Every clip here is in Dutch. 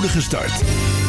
start.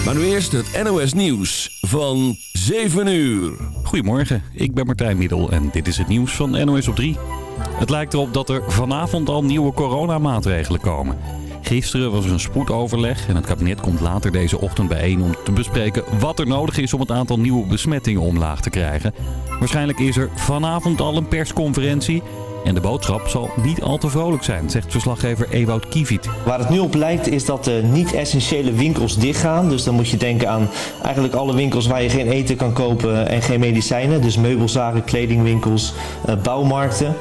Maar nu eerst het NOS Nieuws van 7 uur. Goedemorgen, ik ben Martijn Middel en dit is het nieuws van NOS op 3. Het lijkt erop dat er vanavond al nieuwe coronamaatregelen komen. Gisteren was er een spoedoverleg en het kabinet komt later deze ochtend bijeen om te bespreken wat er nodig is om het aantal nieuwe besmettingen omlaag te krijgen. Waarschijnlijk is er vanavond al een persconferentie en de boodschap zal niet al te vrolijk zijn, zegt verslaggever Ewout Kiviet. Waar het nu op lijkt is dat de niet-essentiële winkels dichtgaan. Dus dan moet je denken aan eigenlijk alle winkels waar je geen eten kan kopen en geen medicijnen. Dus meubelzaken, kledingwinkels, eh, bouwmarkten.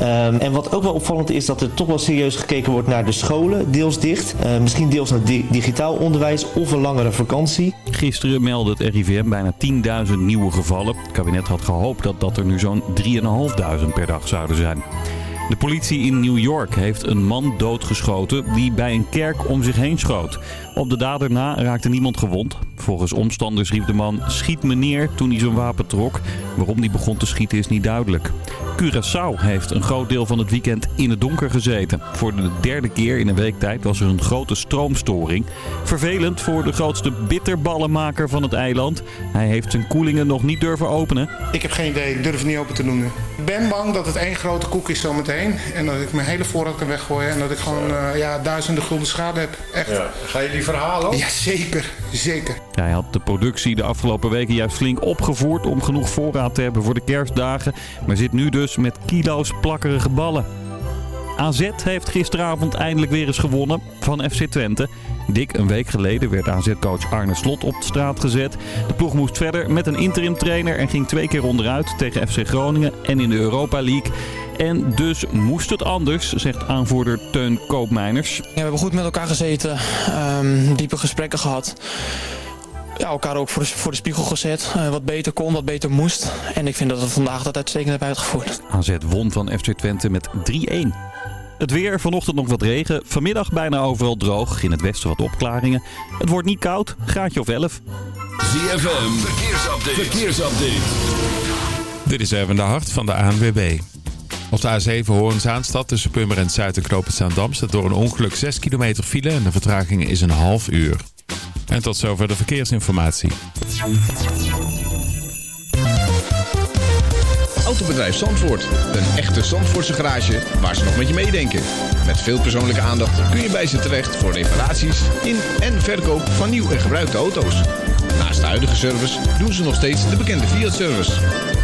Um, en wat ook wel opvallend is dat er toch wel serieus gekeken wordt naar de scholen, deels dicht. Uh, misschien deels naar di digitaal onderwijs of een langere vakantie. Gisteren meldde het RIVM bijna 10.000 nieuwe gevallen. Het kabinet had gehoopt dat dat er nu zo'n 3.500 per dag zouden zijn. De politie in New York heeft een man doodgeschoten die bij een kerk om zich heen schoot. Op de dader na raakte niemand gewond. Volgens omstanders riep de man schiet me neer toen hij zijn wapen trok. Waarom hij begon te schieten is niet duidelijk. Curaçao heeft een groot deel van het weekend in het donker gezeten. Voor de derde keer in een week tijd was er een grote stroomstoring. Vervelend voor de grootste bitterballenmaker van het eiland. Hij heeft zijn koelingen nog niet durven openen. Ik heb geen idee, ik durf het niet open te doen. Ik ben bang dat het één grote koek is zometeen. En dat ik mijn hele voorraad kan weggooien. En dat ik gewoon uh, ja, duizenden gulden schade heb. Echt. Ja. Ga je die verhalen? Ja, zeker. Hij had de productie de afgelopen weken juist flink opgevoerd om genoeg voorraad te hebben voor de kerstdagen. Maar zit nu dus met kilo's plakkerige ballen. AZ heeft gisteravond eindelijk weer eens gewonnen van FC Twente. Dik een week geleden werd AZ-coach Arne Slot op de straat gezet. De ploeg moest verder met een interim trainer en ging twee keer onderuit tegen FC Groningen en in de Europa League. En dus moest het anders, zegt aanvoerder Teun Koopmeiners. Ja, we hebben goed met elkaar gezeten, um, diepe gesprekken gehad. Ja, elkaar ook voor de, voor de spiegel gezet. Uh, wat beter kon, wat beter moest. En ik vind dat we vandaag dat uitstekend hebben uitgevoerd. AZ won van FC Twente met 3-1. Het weer, vanochtend nog wat regen. Vanmiddag bijna overal droog. In het westen wat opklaringen. Het wordt niet koud, graadje of 11. ZFM, verkeersupdate. verkeersupdate. Dit is even de hart van de ANWB. Op de A7 Hoorn-Zaanstad tussen Purmerend Zuid en Knoopend staat door een ongeluk 6 kilometer file en de vertraging is een half uur. En tot zover de verkeersinformatie. Autobedrijf Zandvoort. Een echte Zandvoortse garage waar ze nog met je meedenken. Met veel persoonlijke aandacht kun je bij ze terecht voor reparaties in en verkoop van nieuw en gebruikte auto's. Naast de huidige service doen ze nog steeds de bekende Fiat-service.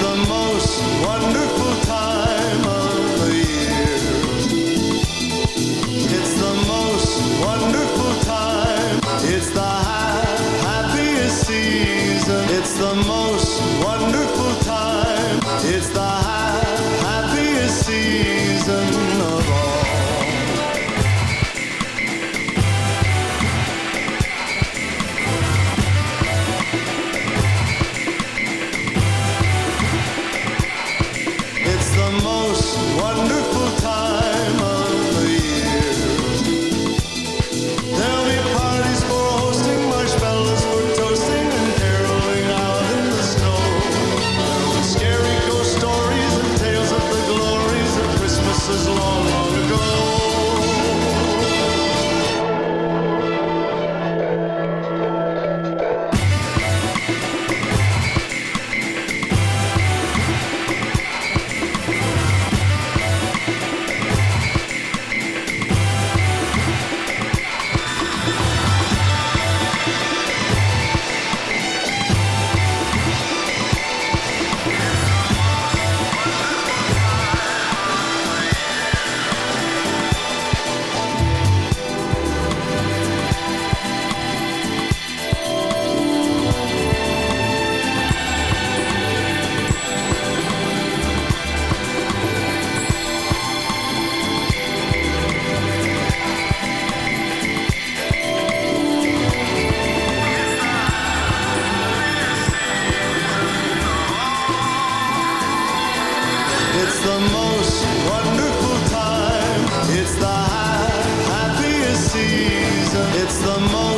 the most wonderful time of the year. It's the most wonderful time. It's the happiest season. It's the most it's the most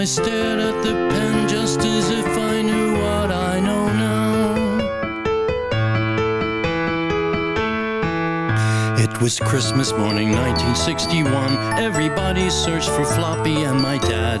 I stared at the pen just as if I knew what I know now. It was Christmas morning 1961 Everybody searched for Floppy and my dad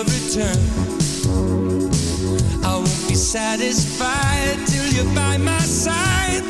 your return. I won't be satisfied till you're by my side.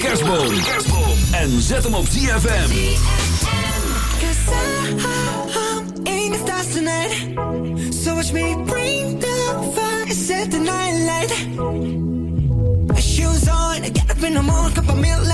kerstboom. En zet hem op ZFM. Cause I'm in tonight. So watch me bring the fire and set the night light. Shoes on, get up in the morning, cup of milk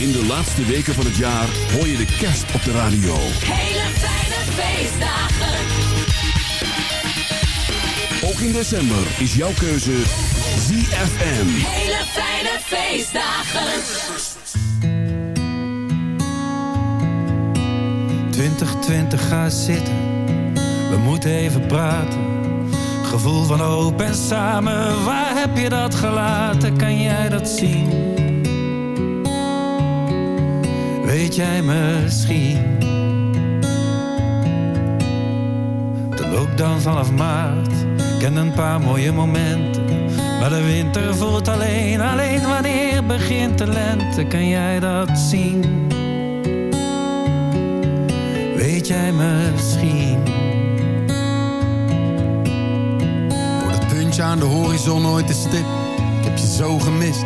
In de laatste weken van het jaar hoor je de kerst op de radio. Hele fijne feestdagen. Ook in december is jouw keuze ZFM. Hele fijne feestdagen. 2020 ga zitten, we moeten even praten. Gevoel van hoop en samen, waar heb je dat gelaten? Kan jij dat zien? Weet jij misschien? De lockdown vanaf maart kent een paar mooie momenten. Maar de winter voelt alleen, alleen wanneer begint de lente? Kan jij dat zien? Weet jij misschien? Wordt het puntje aan de horizon ooit te stip? Ik heb je zo gemist.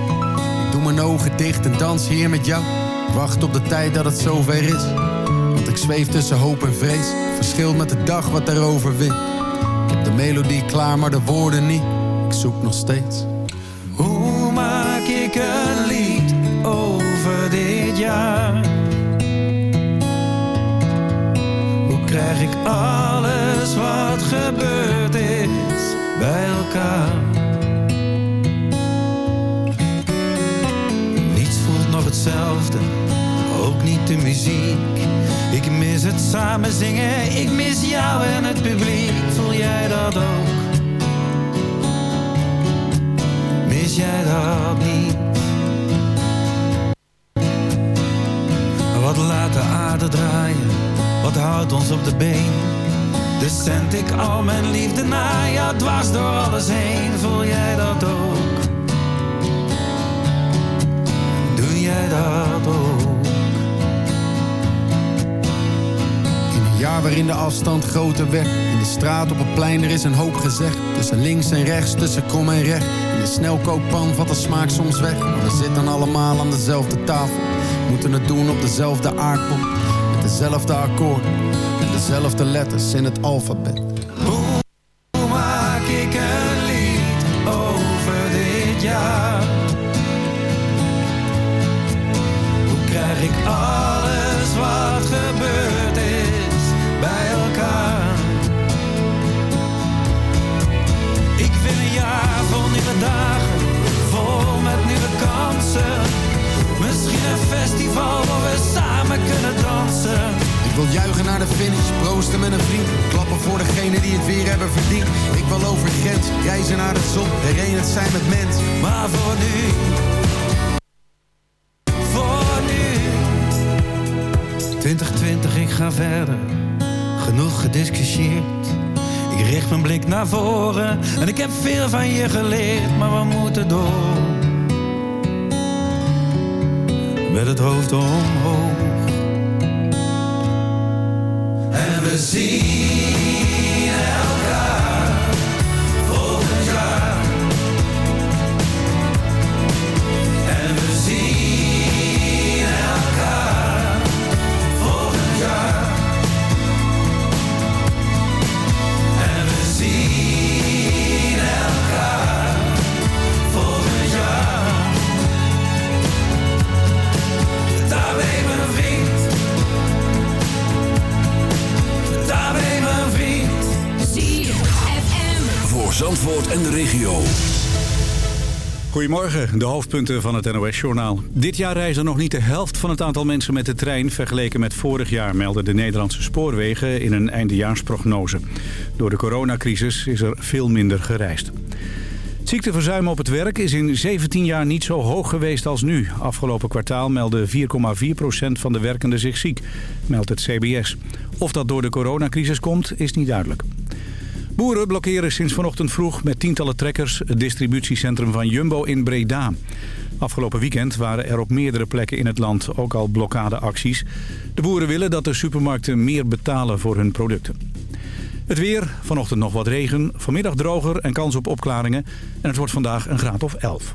Ik doe mijn ogen dicht en dans hier met jou. Wacht op de tijd dat het zover is. Want ik zweef tussen hoop en vrees. Verschilt met de dag wat erover wint. Ik heb de melodie klaar, maar de woorden niet. Ik zoek nog steeds. Hoe maak ik een lied over dit jaar? Hoe krijg ik alles wat gebeurd is bij elkaar? Niets voelt nog hetzelfde, ook niet de muziek. Ik mis het samen zingen, ik mis jou en het publiek. Voel jij dat ook? Mis jij dat niet? Wat laat de aarde draaien? Wat houdt ons op de been? Dus zend ik al mijn liefde naar jou dwars door alles heen. Voel jij dat ook? Doe jij dat ook? Jaar waarin de afstand groter werd. In de straat op het plein er is een hoop gezegd. Tussen links en rechts, tussen krom en recht. In de snelkookpan valt de smaak soms weg. Maar we zitten allemaal aan dezelfde tafel. Moeten het doen op dezelfde aardbol. Met dezelfde akkoorden. En dezelfde letters in het alfabet. Mijn blik naar voren. En ik heb veel van je geleerd, maar we moeten door. Met het hoofd omhoog. En we zien en de regio. Goedemorgen, de hoofdpunten van het NOS-journaal. Dit jaar reizen nog niet de helft van het aantal mensen met de trein... vergeleken met vorig jaar, melden de Nederlandse spoorwegen... in een eindejaarsprognose. Door de coronacrisis is er veel minder gereisd. Het ziekteverzuim op het werk is in 17 jaar niet zo hoog geweest als nu. Afgelopen kwartaal meldde 4,4% van de werkenden zich ziek, meldt het CBS. Of dat door de coronacrisis komt, is niet duidelijk. Boeren blokkeren sinds vanochtend vroeg met tientallen trekkers het distributiecentrum van Jumbo in Breda. Afgelopen weekend waren er op meerdere plekken in het land ook al blokkadeacties. De boeren willen dat de supermarkten meer betalen voor hun producten. Het weer, vanochtend nog wat regen, vanmiddag droger en kans op opklaringen. En het wordt vandaag een graad of 11.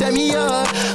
Set me up.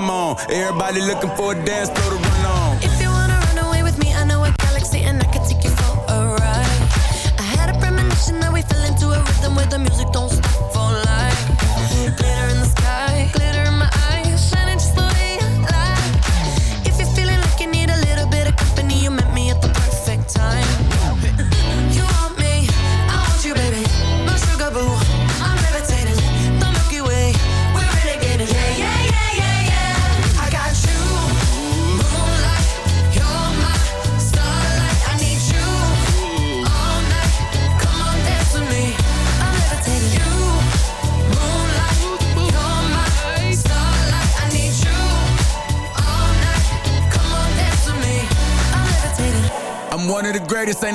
come on. Everybody looking for a dance, floor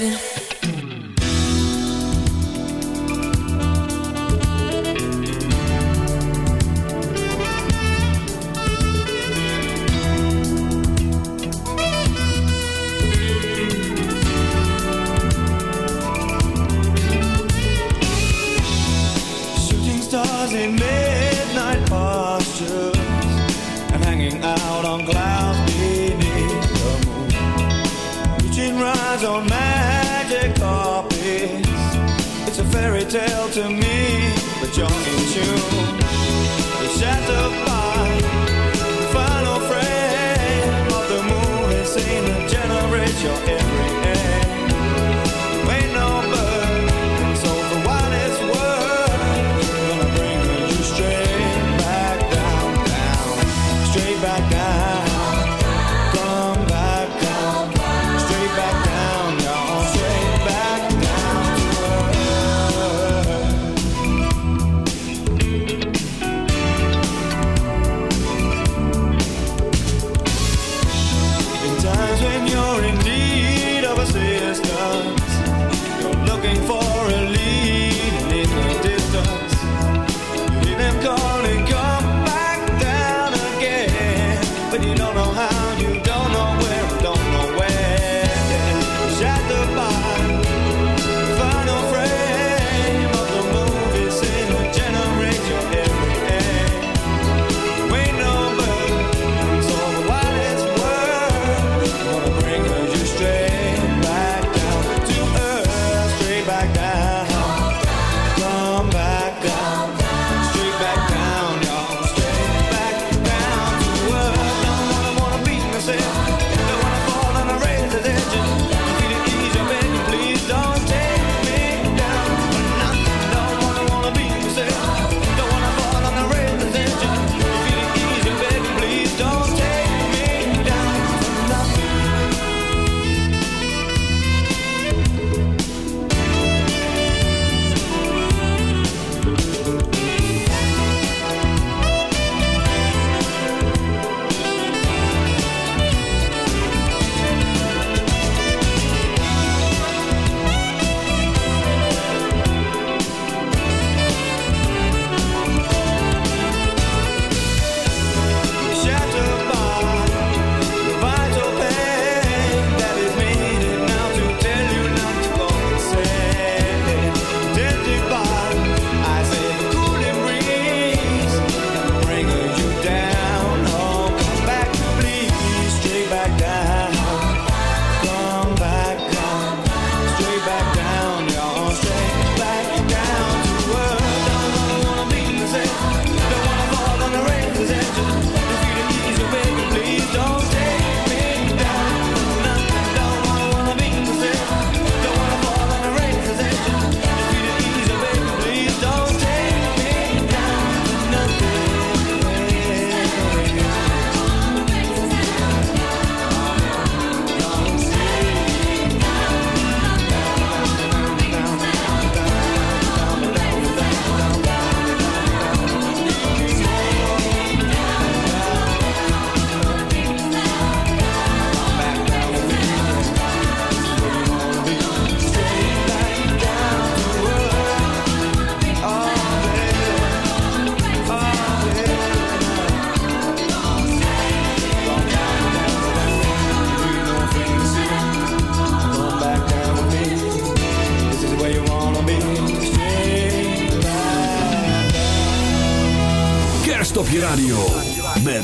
waiting. tell to me.